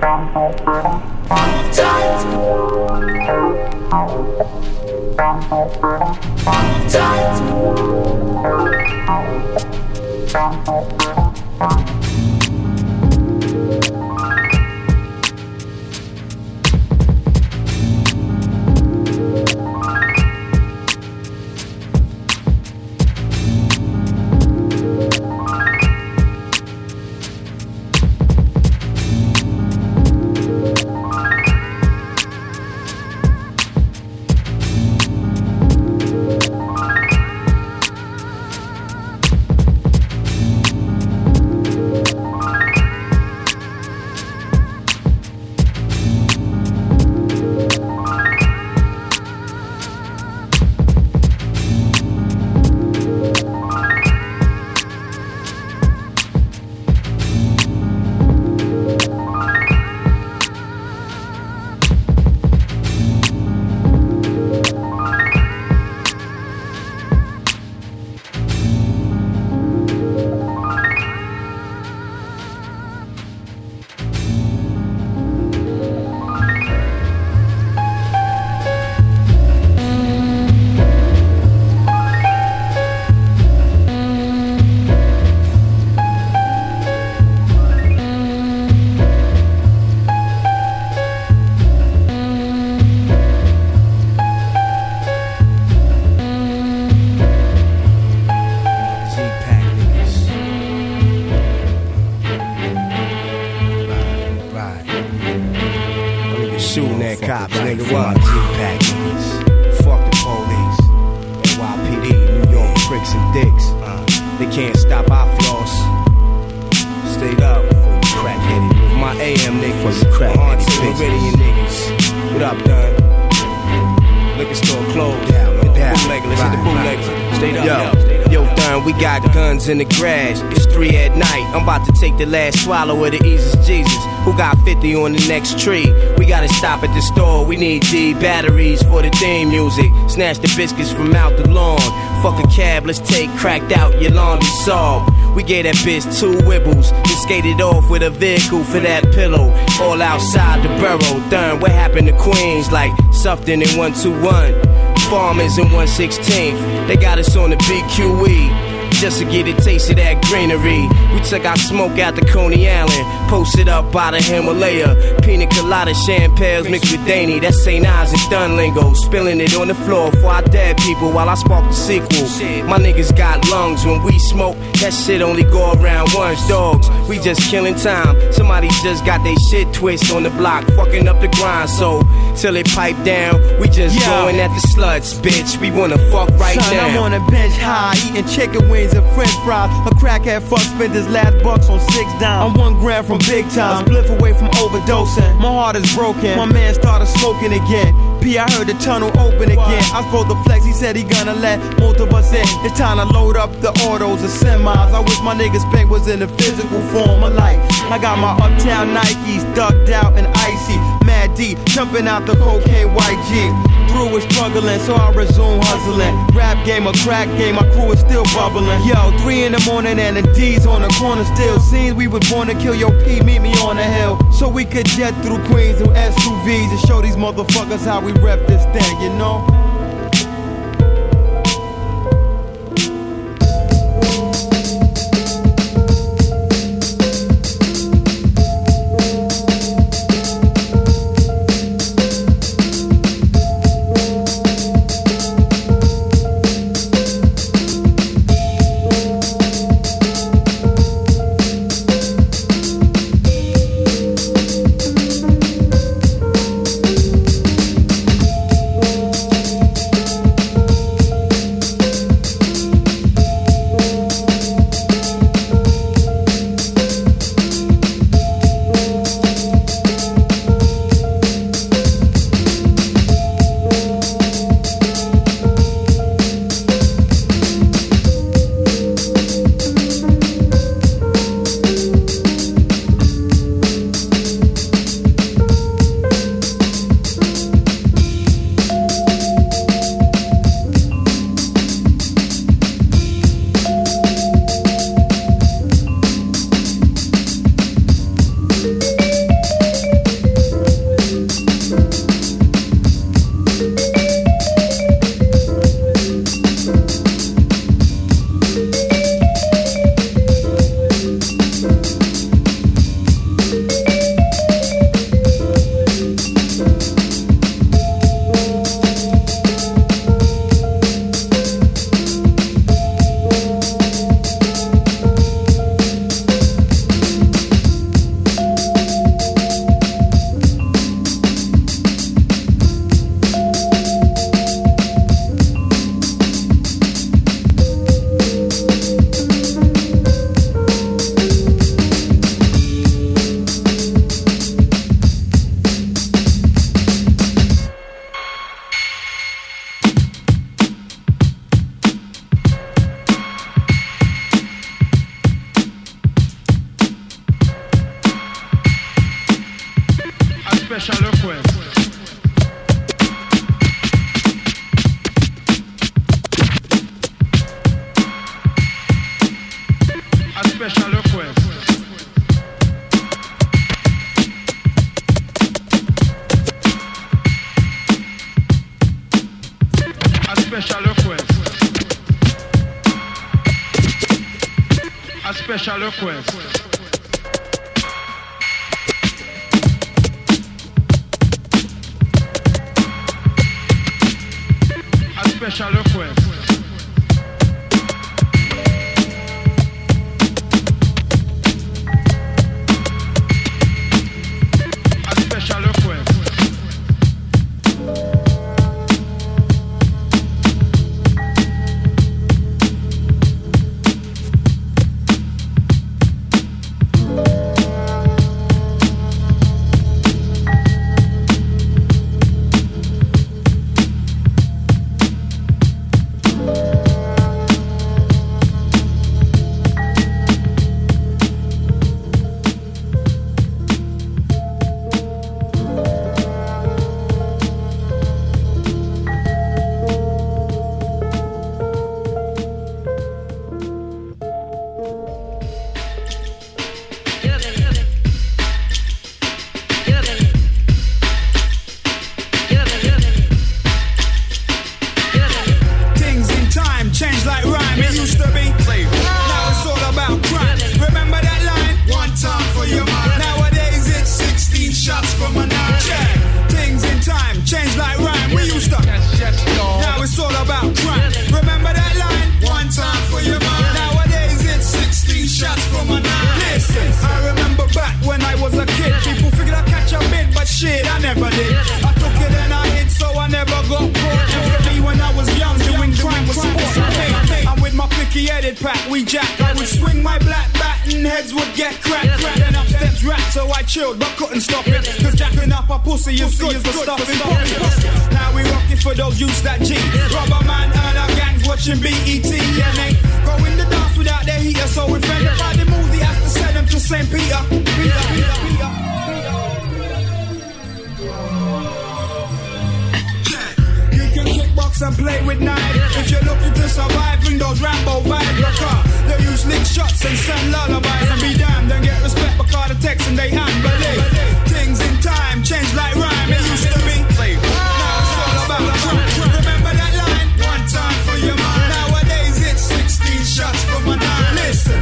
Tight. In the grass. It's three at night. I'm about to take the last swallow of the easiest Jesus. Who got 50 on the next tree? We gotta stop at the store. We need D batteries for the theme music. Snatch the biscuits from out the lawn. Fuck a cab, let's take cracked out your laundry solved. We gave that bitch two wibbles and skated off with a vehicle for that pillow. All outside the borough. Darn, what happened to Queens? Like something in 121. Farmers in 116th. They got us on the BQE just to get a taste of that greenery. We took our smoke out to Coney Island, posted up by the Himalaya. Pina colada, champagnes mixed with Danny. That's St. Ives and Dun lingo. Spilling it on the floor for our dead people while I spark the sequel. My niggas got lungs when we smoke. That shit only go around once, dogs. We just killing time. Somebody just got their shit twist on the block, fucking up the grind. So till it pipe down, we just Yo. going at the sluts, bitch. We wanna fuck right Son, now. I'm on a bench high, eating chicken wings and french fries. A crackhead fuck spent his last bucks on six down. I'm one gram from big time, spliff away from overdosing. My heart is broken, my man started smoking again. P, I heard the tunnel open again. I spoke to Flex, he said he gonna let most of us in. It's time to load up the autos and semis. I wish my niggas bank was in the physical form of life. I got my uptown Nikes ducked out and icy. Mad Jumping out the cocaine white Jeep. Through was struggling, so I resume hustling. Rap game, a crack game, my crew is still bubbling. Yo, three in the morning and the D's on the corner still. Scenes we was born to kill, yo P, meet me on the hill. So we could jet through Queens and SUVs and show these motherfuckers how we rep this thing, you know? special request. Chilled but couldn't stop it. Cause jacking up a pussy is good for stuffing. Now we rockin' for those youths that G. Rubber man and our gangs watching BET. And they go in the dance without their heater, so offended by the movie, have to send them to St. Peter. Peter, Peter, Peter. Box and play with knives. If you're looking to survive, bring those Rambo vibes. Because they use lick shots and send lullabies and be damned and get respect because the text and they hand believe. Things in time change like rhyme. It used to be. Now it's all about Remember that line? One time for your mind. Nowadays it's 16 shots for my nine. Listen,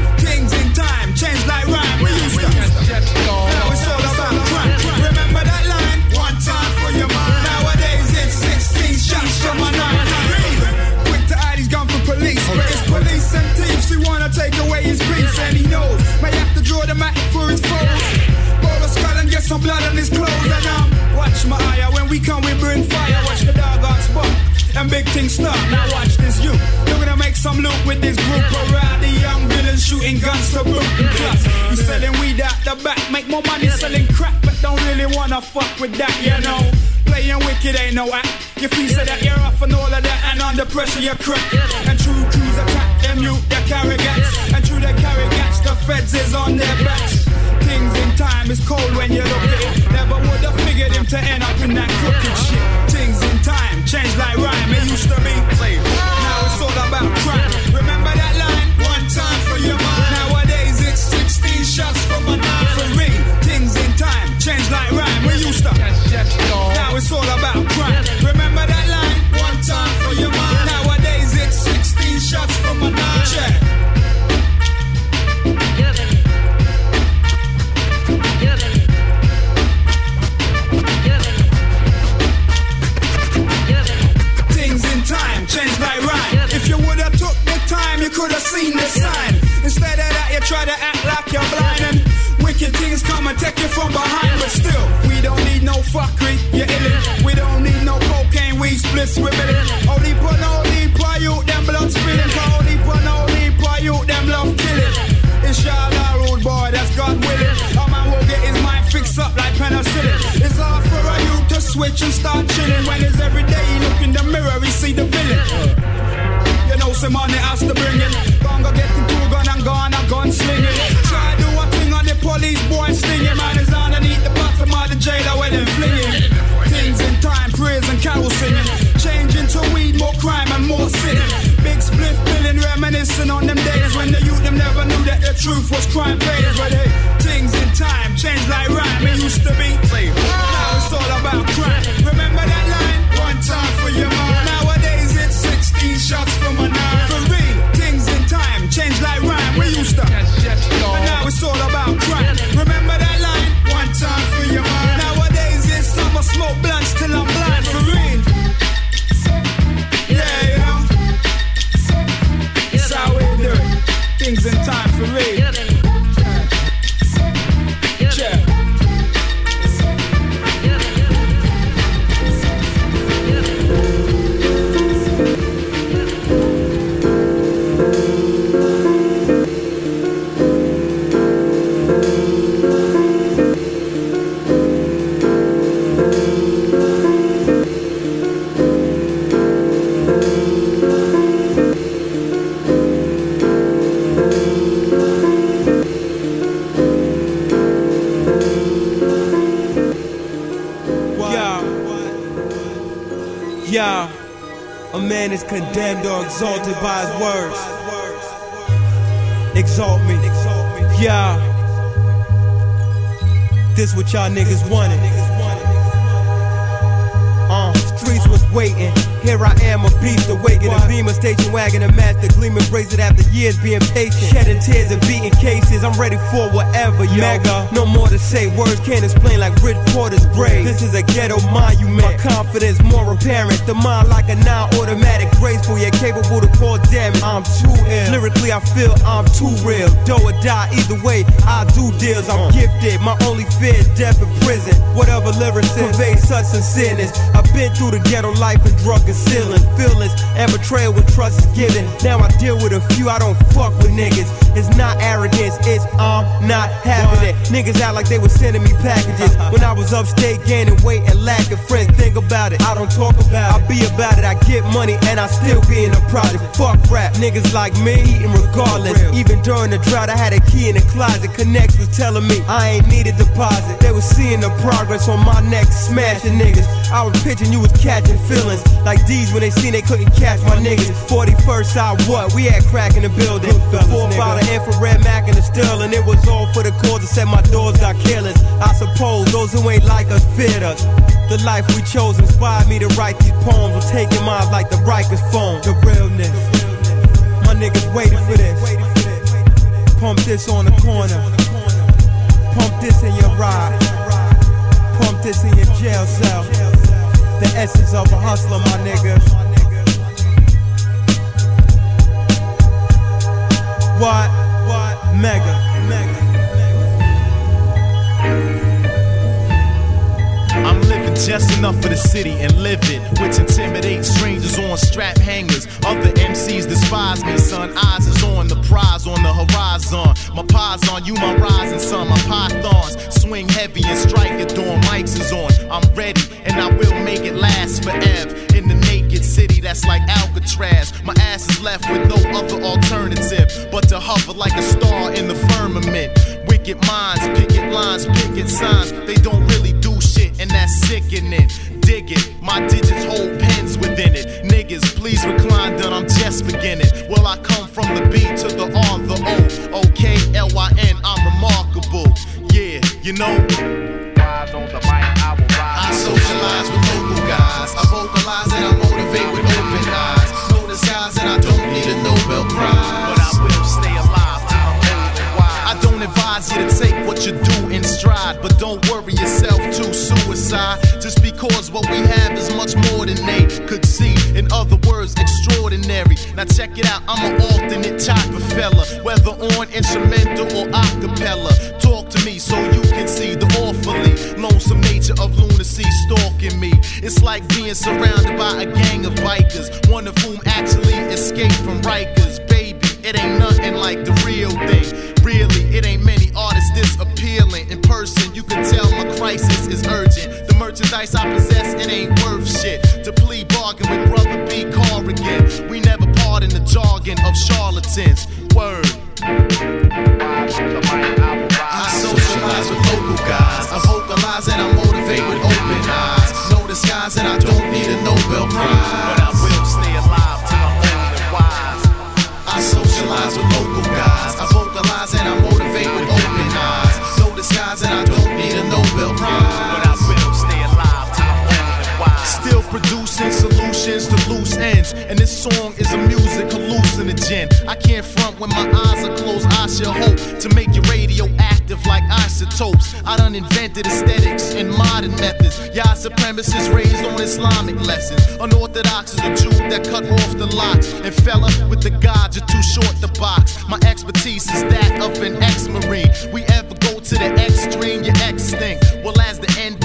my eye when we come, we bring fire. Watch the dog on spot. And big things start. Now watch this, you. You're gonna make some loot with this group around the young villains shooting guns to boot. Plus, you selling weed out the back, make more money selling crack, but don't really wanna fuck with that, you know. Playing wicked ain't no act. You feel say that you're off and all of that, and under pressure you're crack. And true crews attack them, you they carry gats, and true they carry gats. The feds is on their backs. Things in time is cold when you look at it. Never him to end up in that crooked shit. Things in time change like rhyme. It used to be. Now it's all about crime. Is condemned or exalted by his words. Exalt me. Yeah. This what y'all niggas wanted. Waiting. Here I am, a beast, awakened a beamer, station wagon, a master, gleaming, brazen after years being patient. Shedding tears and beating cases, I'm ready for whatever, yo. Mega, no more to say, words can't explain like Rich Porter's grave. This is a ghetto monument, my confidence more apparent. The mind like a non-automatic, graceful yet capable to call them. I'm too ill. Lyrically, I feel I'm too real. Do or die, either way, I do deals. I'm uh. gifted, my only fear is death in prison. Whatever lyrics convey such sincereness. I've been through the ghetto life and drug and concealing feelings and betrayal when trust is given. Now I deal with a few, I don't fuck with niggas. It's not arrogance, it's I'm not having it. Niggas act like they were sending me packages when I was upstate gaining weight and lacking friends. Think about it, I don't talk about it. I be about it, I get money and I still be in a project. Fuck rap, niggas like me eating regardless. Even during the drought, I had a key in the closet. Connects was telling me I ain't need a deposit. They was seeing the progress on my neck, smashing niggas. I was pitching, you was catching feelings like these when they seen they couldn't catch my niggas. 41st side, what? We had crack in the building. Four five, infrared Mac and the And It was all for the cause to set my doors got killers. I suppose those who ain't like us feared us. The life we chose inspired me to write these poems. We're taking mine like the Rikers phone. The realness. My niggas waiting for this. Pump this on the corner. Pump this in your ride. Pump this in your jail cell. The essence of a hustler, my nigga. What? What? Mega. Mega. I'm living just enough for the city and live it, which intimidates strangers on strap hangers. Other MCs despise me, son. Eyes is on the prize on the horizon. My pies on you, my rising sun. My pythons swing heavy and strike at dawn. Mics is on. I'm ready and I will make it last forever. In the city that's like Alcatraz. My ass is left with no other alternative but to hover like a star in the firmament. Wicked minds, picket lines, picket signs. They don't really do shit, and that's sickening. Dig it, my digits hold pens within it. Niggas, please recline, done, I'm just beginning. Well, I come from the B to the R, the O. Okay, L Y N, I'm remarkable. Yeah, you know. Guys. I vocalize and I motivate with open eyes. No disguise and I don't need a Nobel Prize. But I will stay alive till I'm old and wise. I don't advise you to take what you do in stride, but don't worry yourself to suicide. Just because what we have is much more Now check it out, I'm an alternate type of fella, whether on instrumental or acapella. Talk to me so you can see the awfully lonesome nature of lunacy stalking me. It's like being surrounded by a gang of bikers, one of whom actually escaped from Rikers. Baby, it ain't nothing like the real thing. Really, it ain't many artists this appealing. In person, you can tell my crisis is urgent. The merchandise I possess, it ain't worth shit. To plea bargain with brother B. Corrigan. We never pardon the jargon of charlatans. Word. I socialize with local guys. I vocalize and I motivate with open eyes. No disguise and I don't need a Nobel Prize. And this song is a music hallucinogen. I can't front when my eyes are closed. I should hope to make your radio active like isotopes. I done invented aesthetics and modern methods. Y'all supremacists raised on Islamic lessons. Unorthodox is a Jew that cut off the locks. And fella with the gods, you're too short to box. My expertise is that of an ex-marine. We ever go to the extreme, you're extinct. Well, as the end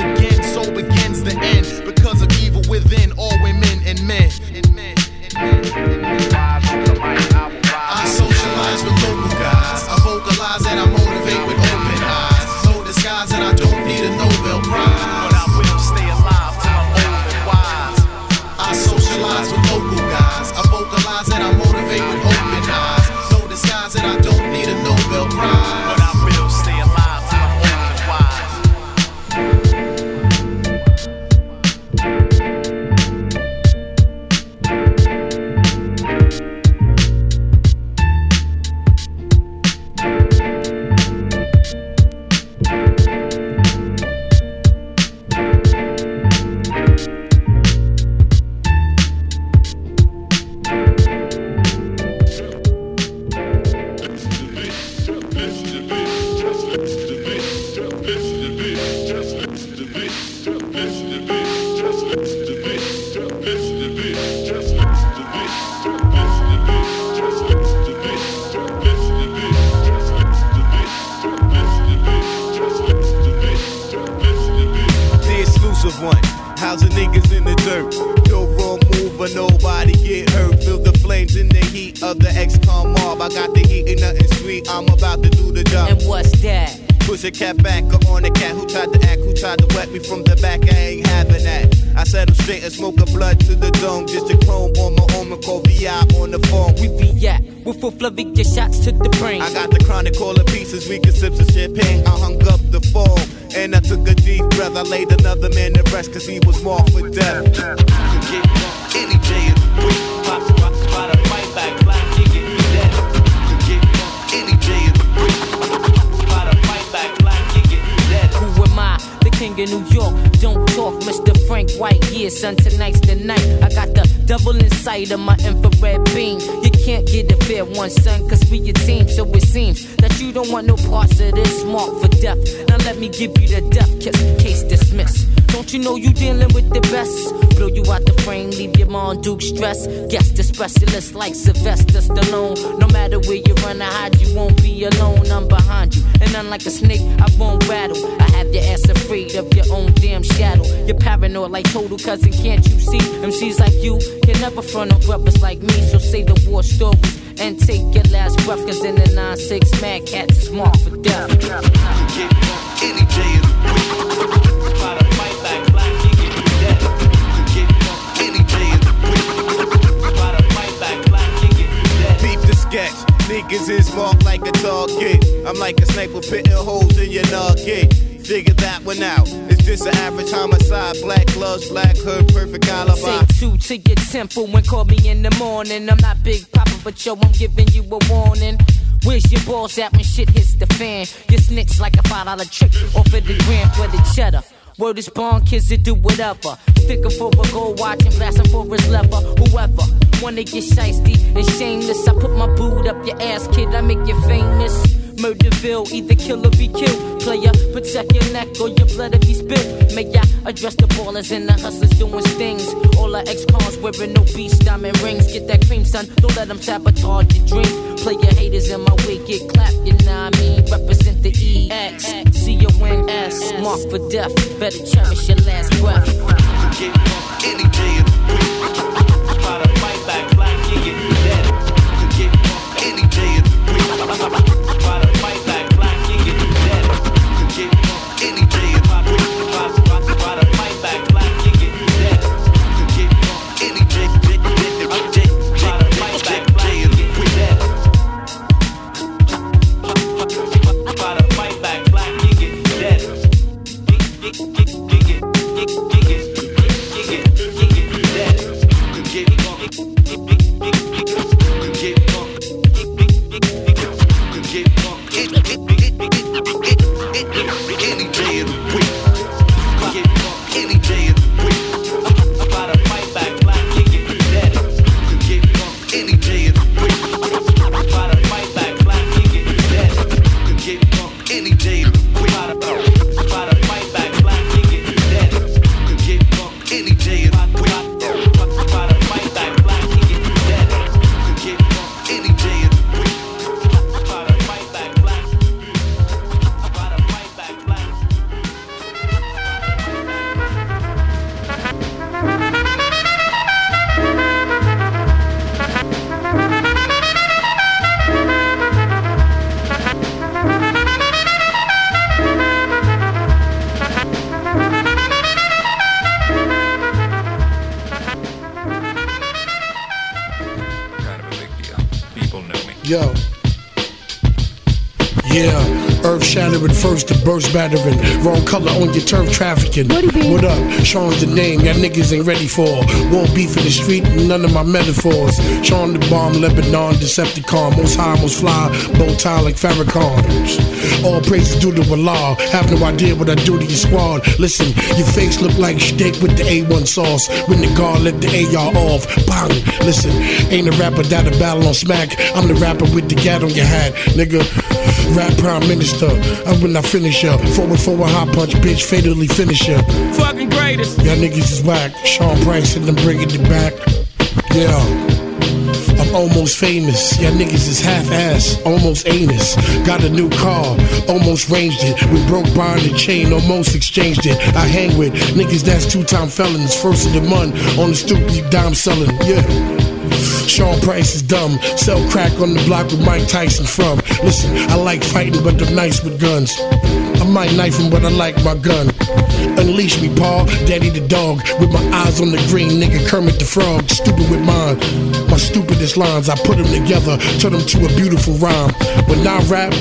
straight and smoke a blood to the dome. Just a chrome on my own and call VI on the phone. We be at with full Flavia shots to the brain. I got the chronic all in pieces. We can sip some champagne. I hung up the phone and I took a deep breath. I laid another man to rest cause he was marked for death. Any day of the week. Pop, king of New York. Don't talk, Mr. Frank White. Yeah, son, tonight's the night. I got the double inside of my infrared beam. You can't get a fair one, son, cause we a team. So it seems that you don't want no parts of this mark for death. Now let me give you the death kiss. Case dismissed. Don't you know you dealing with the best? Blow you out the frame, leave your mom Duke stress. Guess the specialist like Sylvester Stallone. No matter where you run or hide, you won't be alone. I'm behind you, and unlike a snake, I won't rattle. I have your ass afraid of your own damn shadow. You're paranoid like total cousin, can't you see? MCs like you can never front on brothers like me. So say the war stories and take your last breath, cause in the 9-6 Mad Cats is marked for death. Any day of the week. Niggas is marked like a target. I'm like a sniper pitting holes in your nugget. Figure that one out. It's just an average homicide. Black gloves, black hood, perfect alibi. Say two to your temple and call me in the morning. I'm not Big Poppa, but yo, I'm giving you a warning. Where's your balls at when shit hits the fan? Your snitch like a five dollar trick off of the gram for the cheddar. Word is born, kids that do whatever. Stick 'em for a gold watch and blast 'em for his leather. Whoever wanna get shiesty and shameless, I put my boot up your ass, kid. I make you famous. Murderville, either kill or be killed. Player, protect your neck or your blood if you spit. May I address the ballers and the hustlers doing stings. All our ex-cons wearing no beach diamond rings. Get that cream, son. Don't let them sabotage your dreams. Play your haters in my way, get clapped, you know what I mean? Represent the EX, C O N S, mark for death. Better cherish your last breath. You can get Any day of the week. Shattering first to burst battering. Wrong color on your turf trafficking. What up? Sean's the name y'all niggas ain't ready for. Won't beef in the street, none of my metaphors. Sean the bomb, Lebanon, Decepticon. Most high, most fly, bow tie like Farrakhan. All praises due to Allah. Have no idea what I do to your squad. Listen, your face look like steak with the A1 sauce. When the guard let the AR off, bang. Listen, ain't a rapper that a battle on smack. I'm the rapper with the gat on your hat, nigga. Rap prime minister. I when I finish up. Forward, forward, hot punch, bitch, fatally finish up. Fucking greatest. Y'all niggas is whack. Sean Price and them bringing it back. Yeah. I'm almost famous. Y'all niggas is half ass, almost anus. Got a new car, almost ranged it. We broke bond and chain, almost exchanged it. I hang with niggas that's two time felons. First of the month on the stoop, dime selling. Yeah. Sean Price is dumb. Sell crack on the block with Mike Tyson from. Listen, I like fighting, but I'm nice with guns. I might knife him, but I like my gun. Unleash me, Paul, Daddy the dog. With my eyes on the green, nigga Kermit the Frog. Stupid with mine. My stupidest lines, I put them together, turn them to a beautiful rhyme. When I rap,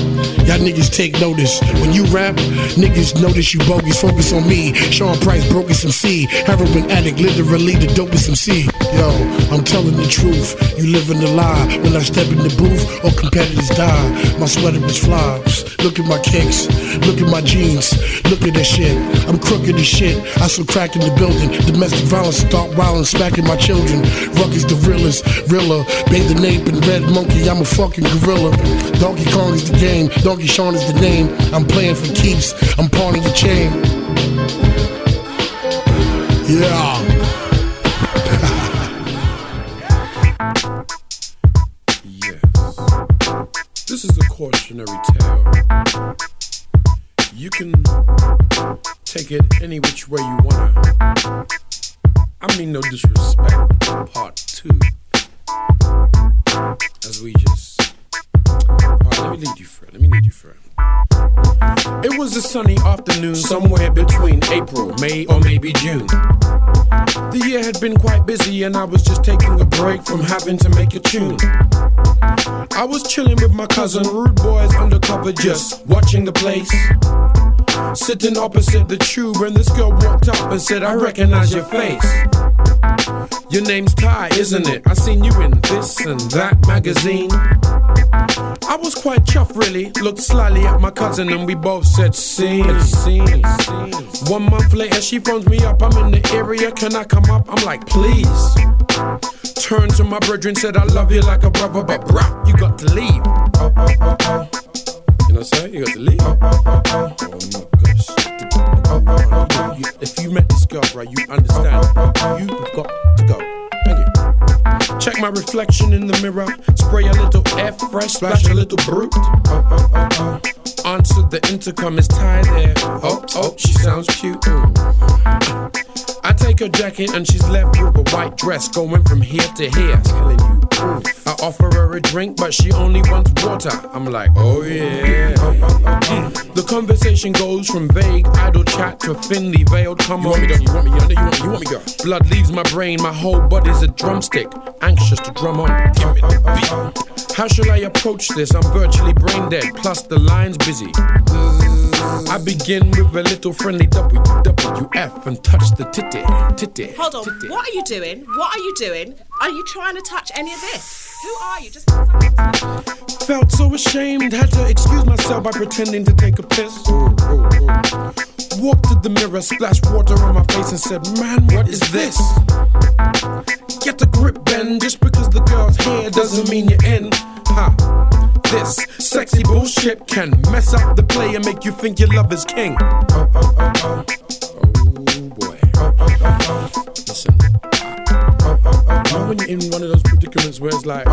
y'all niggas take notice. When you rap, niggas notice you bogus. Focus on me. Sean Price broke some C. Heroin addict, literally the dopest MC. Yo, I'm telling the truth. You live in the lie. When I step in the booth, all competitors die. My sweater is fly. Look at my kicks. Look at my jeans. Look at that shit. I'm crooked as shit. I saw crack in the building. Domestic violence, start wildin', smacking my children. Ruckus the realest, realer. Bathing Ape and red monkey. I'm a fucking gorilla. Donkey Kong is the game. Donkey Sean is the name. I'm playing for keeps. I'm pawning the chain. Yeah. This is a cautionary tale. You can take it any which way you wanna. I mean, no disrespect. Part two. As we just. Alright, let me lead you through. Let me lead you through. It was a sunny afternoon somewhere between April, May, or maybe June. The year had been quite busy, and I was just taking a break from having to make a tune. I was chilling with my cousin, rude boys undercover, just watching the place. Sitting opposite the tube, and this girl walked up and said, I recognize your face. Your name's Ty, isn't it? I seen you in this and that magazine. I was quite chuffed, really. Looked slyly at my cousin, and we both said, Scene. One month later, she phones me up. I'm in the area. Can I come up? I'm like, please. Turned to my brother and said, I love you like a brother, but bruh, you got to leave. Oh, oh, oh, oh. You know what I'm saying? You got to leave. Oh, oh, oh, oh. oh my gosh. Oh, oh, oh. oh, oh you- If you met this girl, right, you understand. You've got to go. Thank you. Check my reflection in the mirror. Spray a little air fresh, splash a little brute. Oh, oh, oh, oh. Answer the intercom it's tied there. Oh, oh, she sounds cute. I take her jacket and she's left with a white dress going from here to here. Telling you. I offer her a drink, but she only wants water. I'm like, oh yeah. Mm. The conversation goes from vague idle chat to thinly veiled. Come on, you want me, you want me, you want me, you want me, girl. Blood leaves my brain, my whole body's a drumstick, anxious to drum on. Give me the beat. How shall I approach this? I'm virtually brain dead, plus the line's busy. I begin with a little friendly WWF and touch the titty, titty. Hold on. titty. What are you doing? What are you doing? Are you trying to touch any of this? Who are you? Just Felt so ashamed, had to excuse myself by pretending to take a piss. Walked to the mirror, splashed water on my face, and said, Man, what is this? Get a grip, Ben. Just because the girl's hair doesn't mean you're in. Ha. This sexy bullshit can mess up the play and make you think your love is king. Oh, oh, oh, oh. Oh, boy. Oh, oh, oh, oh. Listen. Know when you're in one of those predicaments where it's like,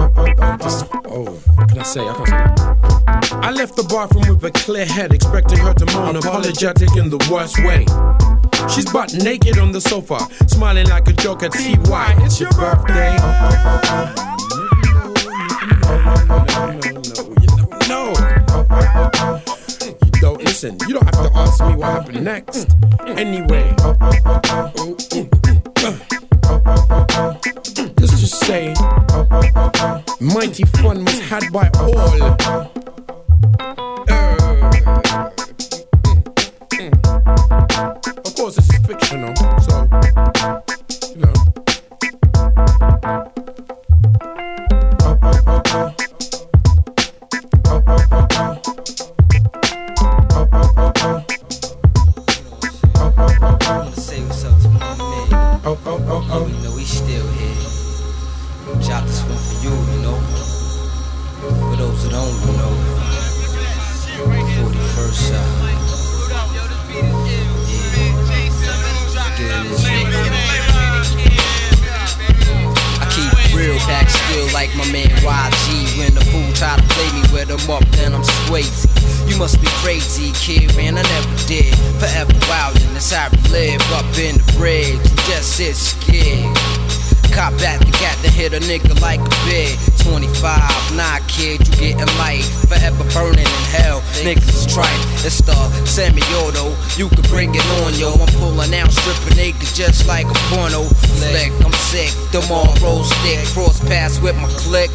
just, oh, can I say? I can't say that. I left the bathroom with a clear head, expecting her to moan, apologetic in the worst way. She's butt naked on the sofa, smiling like a joke at TY. It's your birthday. No. You don't listen. You don't have to ask me what happened next. Anyway. Let's just say, mighty fun was had by all. Of course, this is fictional, so you know oh, oh, oh, oh. we know we still here. Drop this one for you, you know. For those who don't, you know. 41st shot. contact still like my man YG. When the fool try to play me with him up, then I'm swayzy. You must be crazy, kid, man, I never did. Forever wildin', that's how we live up in the bridge. Just sit scared. Cop back the gat to hit a nigga like a bid. 25, nah, kid, you getting light. Forever burning in hell. Niggas is. It's the semi-auto. You can bring it on, yo. I'm pulling out stripping niggas just like a porno flick. I'm sick. Them all roll stick. Cross paths with my click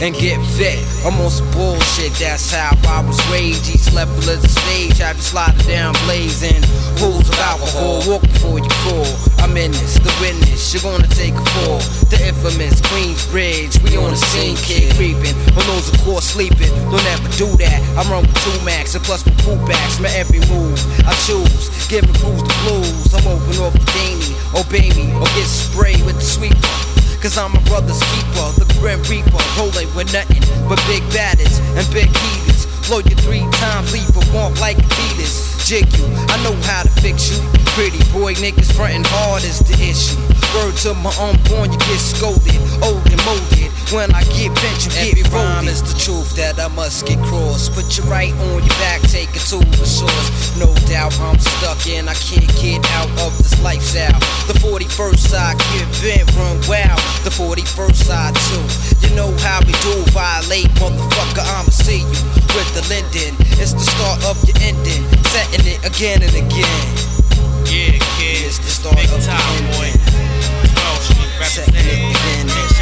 and get fit. I'm on some bullshit, that's how I was raised. Each level of the stage, I be sliding down blazing. Pools of alcohol, walk before you fall. I'm in this, the witness, you're gonna take a fall. The infamous Queensbridge, we on the scene, kid creeping. On those of course sleeping, don't ever do that. I'm run with two max and plus my pullbacks, my every move I choose. Giving fools the blues, I'm open off the Danny. Obey me or get sprayed with the sweeper. Cause I'm a brother's keeper, the Grim Reaper, rolling with nothing but big badders and big heaters. Blow you three times, leave a walk like Adidas. Jig you, I know how to fix you. Pretty boy niggas frontin' hard is the issue. Word to my unborn, you get scolded, old and molded. When I get bent, you Every get rhyme folded. is the truth that I must get crossed. Put your right on your back, take it to the source. No doubt I'm stuck in, I can't get out of this lifestyle. The 41st side, get bent, run wild. The 41st side too. You know how we do, violate, motherfucker, I'ma see you with the Linden. It's the start of your ending, setting it again and again. Yeah, kid. It's the start Big of time, boy. 12 Street Setting it representing.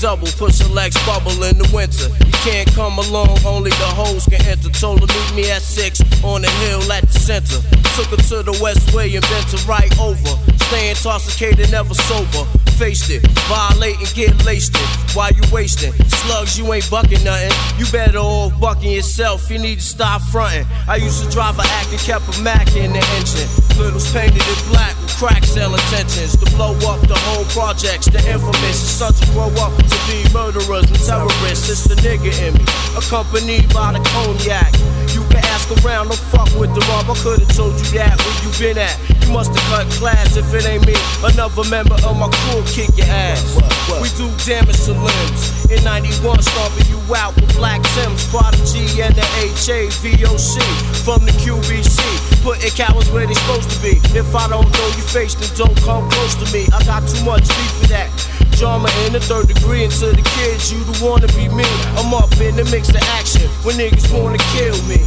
Double, push a Lex bubble in the winter. You can't come along, only the hoes can enter. Told her meet me at six on the hill at the center. Took her to the West Way and bent her right over. Staying intoxicated, never sober. Faced it, violate and get laced it. While you wasting slugs, you ain't bucking nothing. You better off bucking yourself. You need to stop fronting. I used to drive a act and kept a Mac in the engine. Littles painted in black crack sale intentions to blow up the whole projects. The infamous the sons will grow up to be murderers and terrorists. It's the nigga in me, accompanied by the cognac. You can ask around, don't fuck with the mob. I could've told you that where you been at. You must've cut class if it ain't me. Another member of my crew kick your ass. We do damage to limbs. In 91, stomping you out with Black Tims, Prodigy, and the HAVOC from the QBC. Putting cowards where they supposed to be. If I don't know your face, then don't come close to me. I got too much beef for that. Drama in the third degree, and to the kids, you the wanna be me. I'm up in the mix of action when niggas wanna kill me.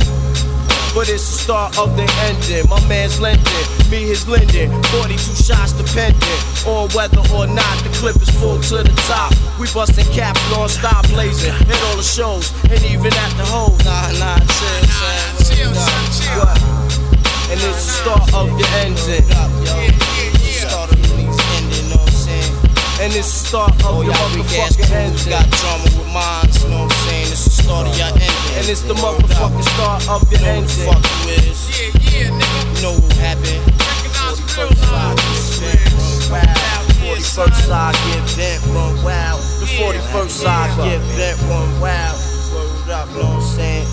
But it's the start of the ending. My man's lending, me his lending. 42 shots dependent on whether or not the clip is full to the top. We busting caps non-stop blazing at all the shows and even at the hoes. Nah, nah, chill, chill, chill. What? And it's the start of the ending. Start of these ending, know what I'm saying? And it's the start of Oh, your y'all big ass motherfucking crews ending. got drama with mine, you know what I'm saying? It's the start of your ending. And it's the You know what up. motherfucking start of your You know who ending. the fuck you is. Yeah, yeah, nigga. You know what happened. Recognize real life. Wow. 41st side get bent, run wild. The 41st side get bent, run wild. Word up, know what I'm saying?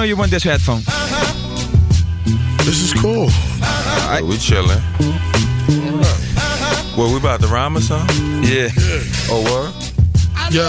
It a good headphone or you want this headphone? This is cool. Alright. we chilling. Well, we about to rhyme or something? Yeah. Oh, what? Yo,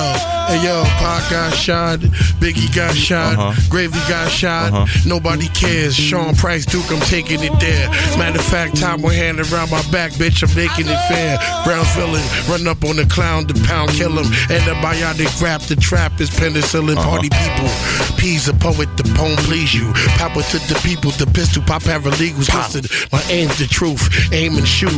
hey yo, Pac got shot, Biggie got shot, Uh-huh. Gravy got shot. Uh-huh. Nobody cares. Sean Price Duke, I'm taking it there. Matter of fact, time will hand around my back, bitch. I'm making it fair. Brown villain, run up on the clown, the pound kill him. Antibiotic rap, the trap is penicillin. Uh-huh. Party people, P's a poet, the poem please you. Papa to the people, the pistol pop paralegals. Listen, my aim's the truth. Aim and shoot.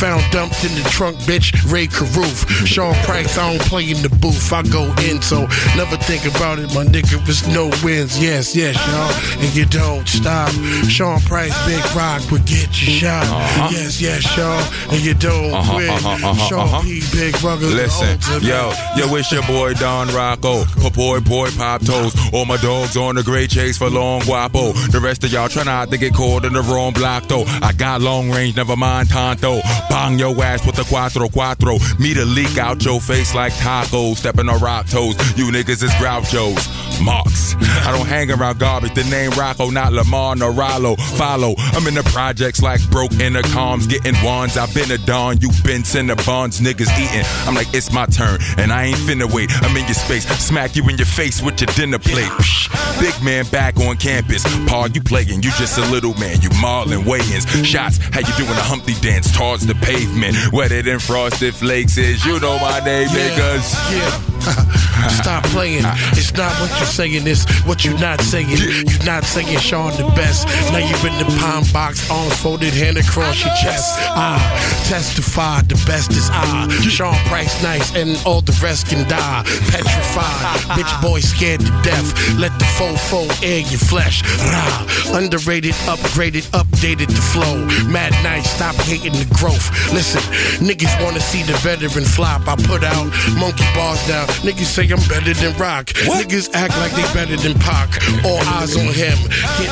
Found dumped in the trunk, bitch. Rae Carruth. Sean Price, I don't play in the booth. I go in, so never think about it, my nigga. It's no wins. Yes, yes, y'all. And you don't stop. Sean Price, Big Rock will get you shot. Yes, yes, y'all. And you don't Uh-huh, win. uh-huh, uh-huh, uh-huh. P. Big Rugger. Listen, yo, yo, it's your boy Don Rocco. Po boy, boy, pop toes. All my dogs on the great chase for long guapo. The rest of y'all try not to get caught in the wrong block though. I got long range, never mind Tonto. Bang your ass with the cuatro cuatro. Me to leak out your face like tacos. Stepping on rock toes. You niggas is grouchos. Marks. I don't hang around garbage. The name Rocco, not Lamar nor Rollo. Follow. I'm in the projects like broke intercoms, getting wands. I've been a don. You been sending bonds, niggas eating. I'm like, it's my turn, and I ain't finna wait. I'm in your space, smack you in your face with your dinner plate. Psh, big man back on campus. Paul, you playing, you just a little man. You Marlon Wayans. Shots, how you doing a Humpty dance towards the pavement? Wetter than frosted flakes is, you know my name, niggas. Yeah. Stop playing. It's not what you're saying, it's what you're not saying. You're not saying Sean the best. Now you're in the palm box, arms folded, hand across your chest. I testify the best is I. Sean Price nice and all the rest can die. Petrified, bitch boy scared to death. Let the fofo air your flesh. Rah. Underrated, upgraded, updated the flow. Mad nice, stop hating the growth. Listen, niggas wanna see the veteran flop. I put out monkey bars now. Niggas say I'm better than rock. Niggas act like they better than Pac. All eyes on him. Get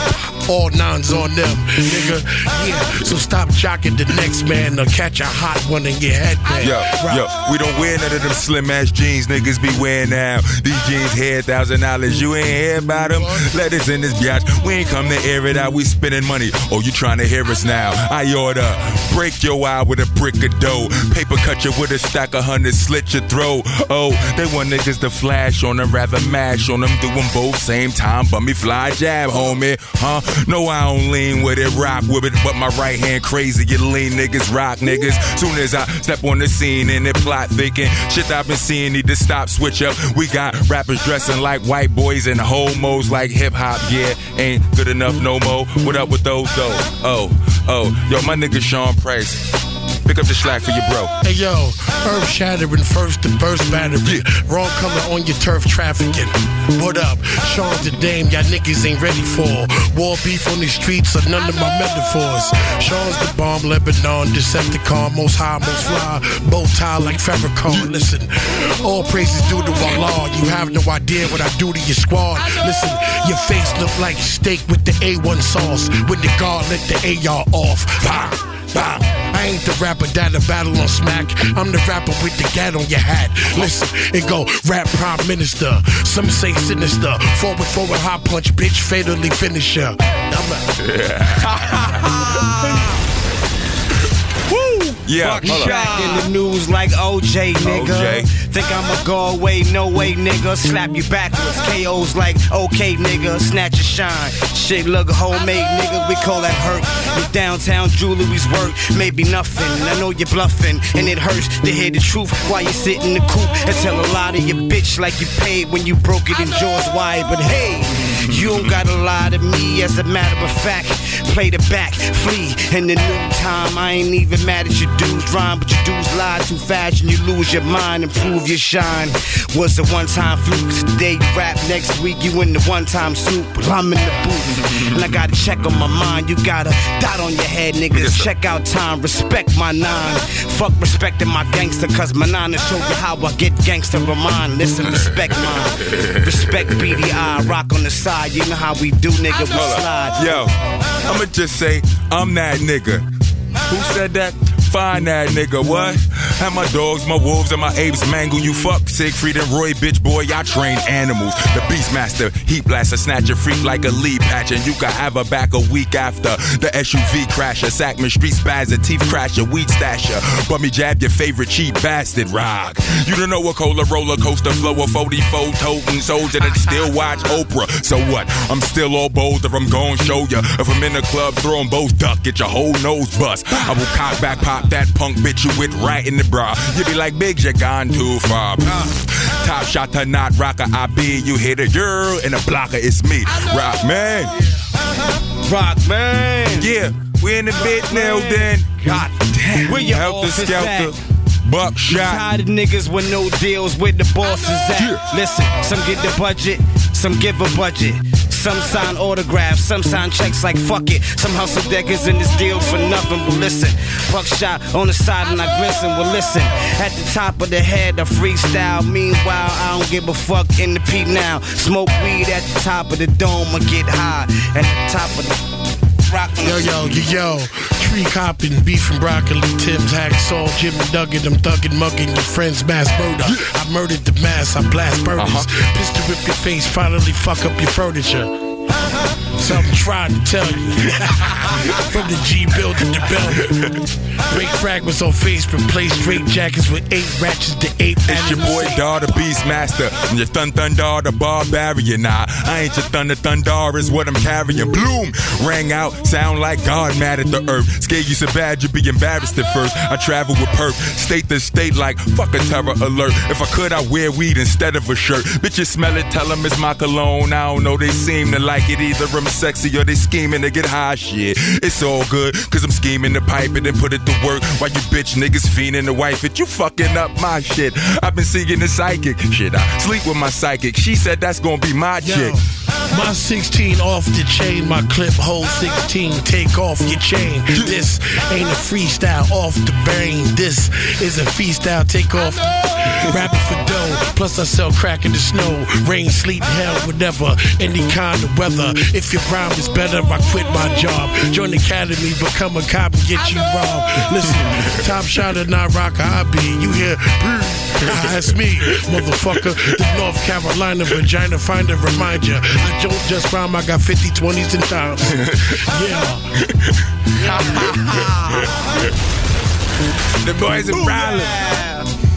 all nines on them, nigga. Yeah, so stop jocking the next man or catch a hot one in your head, man. Yo, yo, we don't wear none of them slim ass jeans niggas be wearing now. These jeans here, thousand dollars. You ain't hear about them? Let us in this biatch. We ain't come to air it out. We spending money. Oh, you trying to hear us now? I order break your eye with a brick of dough. Paper cut you with a stack of hundred. slit your throat. Oh, they want niggas to flash on them, rather mash on them. Do them both same time. But me fly jab, homie. Huh? No, I don't lean with it, rock with it. But my right hand crazy. You lean niggas, rock niggas. Soon as I step on the scene and it plot thinking shit I've been seeing need to stop, switch up. We got rappers dressing like white boys and homos like hip hop. Yeah, ain't good enough no more. What up with those though? Oh, oh, yo, my nigga Sean Price. Pick up the slack for your bro. Hey yo, earth shattering first to burst battery. Wrong color on your turf trafficking. What up? Sean's the dame y'all niggas ain't ready for. War beef on the streets are none of my metaphors. Sean's the bomb, Lebanon, Decepticon, most high, most fly, bow tie like Farrakhan. Listen, all praises due to Allah. You have no idea what I do to your squad. Listen, your face look like steak with the A1 sauce. When the guard let the AR off. Bah, bah. I ain't the rapper that'll battle on smack. I'm the rapper with the gat on your hat. Listen, and go rap prime minister. Some say sinister. Forward, forward, high punch, bitch, fatally finisher. I'm a- Woo! Yeah, hold up. Back in the news like OJ, nigga. OJ. Think I'ma go away? No way, nigga. Slap you backwards. KO's like, okay, nigga. Snatch a shine. Shit look homemade, nigga. We call that hurt. In downtown jewelry's work, maybe nothing. I know you're bluffing, and it hurts to hear the truth while you sit in the coop and tell a lie to your bitch like you paid when you broke it in Jaws wide. But hey, you don't gotta lie to me. As a matter of fact, play the back, flee in the new time. I ain't even mad at your dudes rhyme, but your dudes lie too fast and you lose your mind and prove your shine. Was a one time fluke. Today you rap, next week you in the one time soup. Well, I'm in the booth and I got to check on my mind. You got a dot on your head, niggas. Check out time, respect my nine. Fuck respecting my gangster, cause my nine will show you how I get gangster of mine. Listen, respect mine. Respect BDI, rock on the side. You know how we do, nigga. We slide. Yo, I'ma just say, I'm that nigga. Who said that? Find that nigga, what? Have my dogs, my wolves, and my apes mangle you. Fuck Siegfried and Roy, bitch boy, y'all train animals. The Beastmaster, heat blaster, snatch a freak like a lead patch, and you can have her back a week after. The SUV crasher, Sackman Street spazzer, teeth crasher, weed stasher. But me jab your favorite cheap bastard rock. You don't know a cola roller coaster flow of 44 toting soldier that still watch Oprah. So what? I'm still all bolder, I'm gon' show ya. If I'm in the club, throw 'em both duck, get your whole nose bust. I will cock back, pop that punk bitch you with right in the bra. You be like, Big, you gone too far. Top shot to not rocker, I be. You hit a girl and a blocker, it's me. Rock man. Uh-huh. Rock man. Yeah, we in the bit now then. God damn. Where your Helter office skelter. at? Buckshot. Tired of niggas with no deals with the bosses at. Listen, some get the budget, some give a budget. Some sign autographs, some sign checks like fuck it. Some hustle deckers in this deal for nothing. But listen, buckshot on the side and I glisten. Well, listen, at the top of the head, a freestyle. Meanwhile, I don't give a fuck in the P now. Smoke weed at the top of the dome or get high at the top of the. Yo, yo, yo, yo. Tree copping, beef and broccoli, Tim's hacksaw, Jim and Duggan, I'm thugging, mugging your friend's mass murder. I murdered the mass, I blast burners. Uh-huh. Pistol whip your face, finally fuck up your furniture. Something trying to tell you. From the G building to building. Break fragments on Facebook, play straight jackets with eight ratchets to eight It's your boy Dar the Beastmaster and your Thun Thundar the Barbarian. Nah, I ain't your Thunder Thundar is what I'm carrying. Bloom rang out, sound like God mad at the earth. Scare you so bad you'd be embarrassed at first. I travel with perp, state to state like fuck a terror alert. If I could, I wear weed instead of a shirt. Bitches smell it, tell them it's my cologne. I don't know, they seem to like it either. I'm sexy or they scheming to get high. Shit, it's all good, cause I'm scheming to pipe it and put it to work. While you bitch niggas fiending to wife it, you fucking up my shit. I've been seeing the psychic shit. I sleep with my psychic. She said that's gonna be my Yo, chick. My 16 off the chain, my clip hold 16. Take off your chain. This ain't a freestyle off the brain. This is a freestyle take off. Rapping for dough. Plus I sell crack in the snow. Rain, sleet, hell, whatever. Any kind of weather. If your rhyme is better, I quit my job. Join the academy, become a cop and get you robbed. Listen, top shot of not rock I be. You hear, that's me, motherfucker. The North Carolina vagina finder remind ya. I don't just rhyme, I got 50, 20s, and times. yeah. The boys are problem.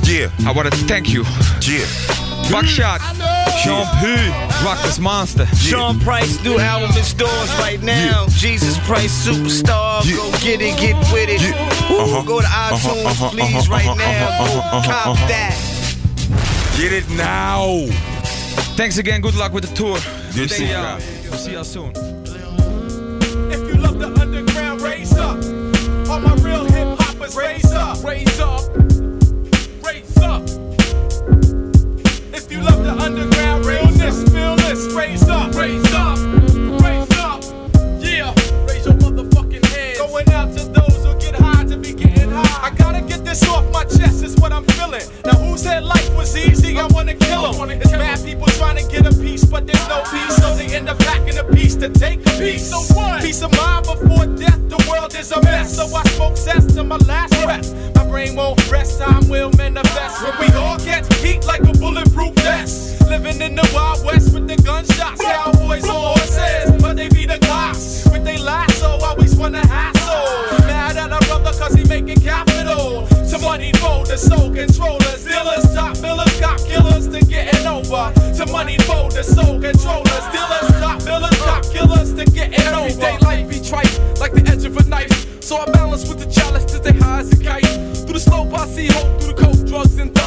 Yeah, I wanna thank you. yeah. Buckshot, Sean P, Rockers Monster. Sean Price, new album in stores right now. Jesus Price, superstar. Yeah. Go get it, get with it. Yeah. Ooh, Uh-huh. Go to Uh-huh, iTunes, uh-huh, please, uh-huh, right uh-huh, now. uh-huh, Go cop uh-huh. that. Get it now. Thanks again. Good luck with the tour. Good See shit, ya. bro. See ya soon. This, raise up, this off my chest, is what I'm feeling. Now who said life was easy? I wanna kill them. It's mad people trying to get a piece, but there's no peace, so they end up packing a piece to take a piece. So what? Peace of mind before death. The world is a mess, so I smoke cess to my last breath. My brain won't rest, time will manifest. When we all get heat like a bulletproof vest. Living in the Wild West with the gunshots, cowboys on horses, but they be the cops with they so always wanna hassle. Mad at a brother cause he making capital. To money folders, soul controllers, dealers, top billers, cop killers, to getting over. To money folders, soul controllers, dealers, top billers, cop killers, to getting over. Everyday life be trite, like the edge of a knife. So I balance with the chalice to stay high as a kite. Through the slope I see hope, through the coke, drugs, and th-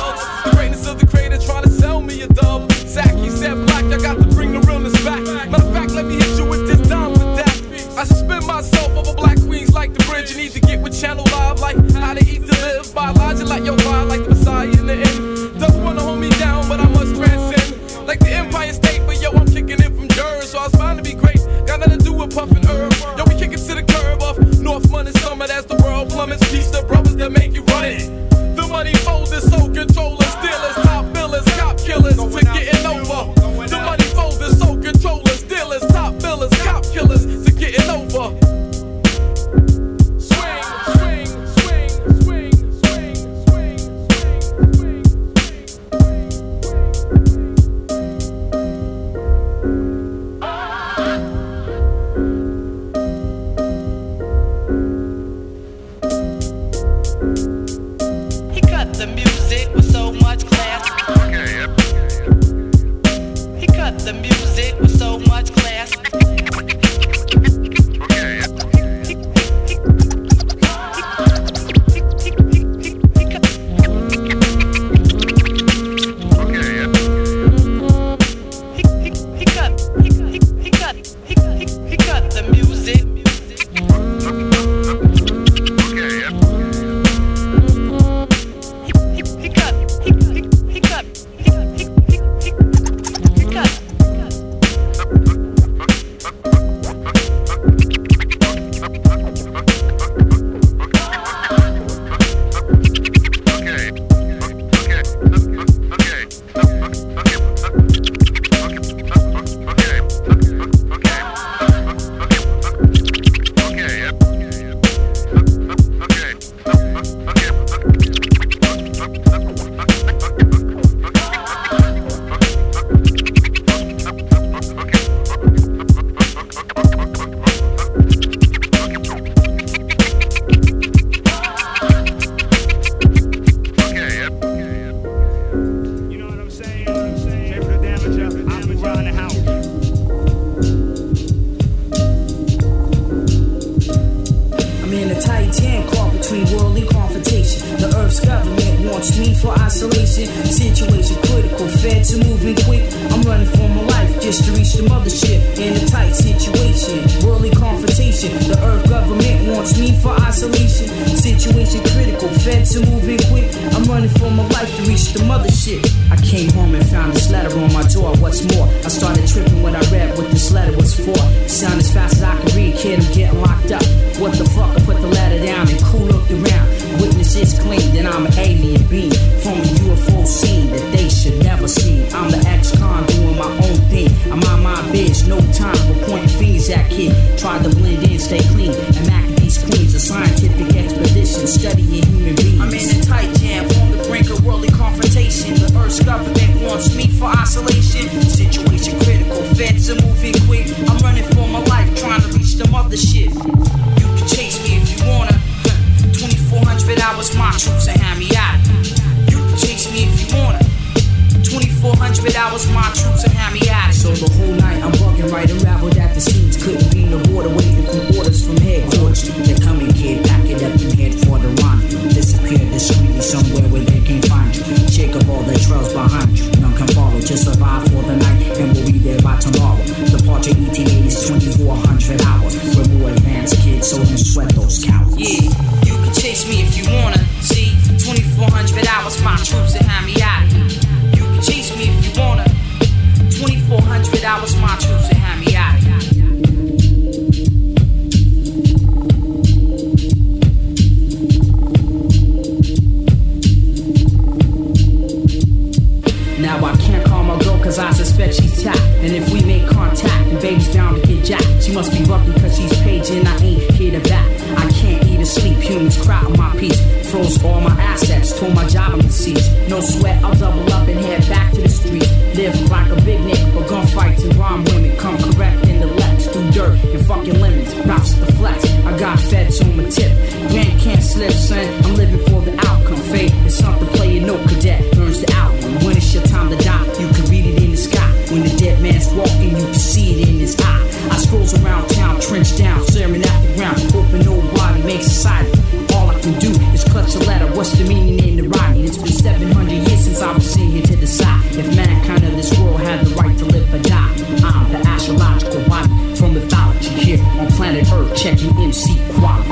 down, trench down, staring at the ground, hoping nobody makes a society. All I can do is clutch a letter. What's the meaning in the writing? It's been 700 years since I was sitting here to decide if mankind of this world had the right to live or die. I'm the astrological body from mythology here on planet Earth, checking MC quality.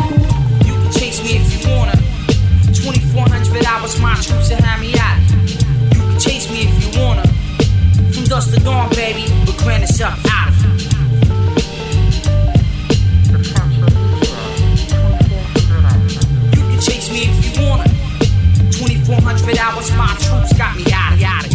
You can chase me if you wanna. 2400 hours, my troops to have me out. You can chase me if you wanna. From dust to dawn, baby, but grant us up out. 2400 hours, my troops got me out of, out of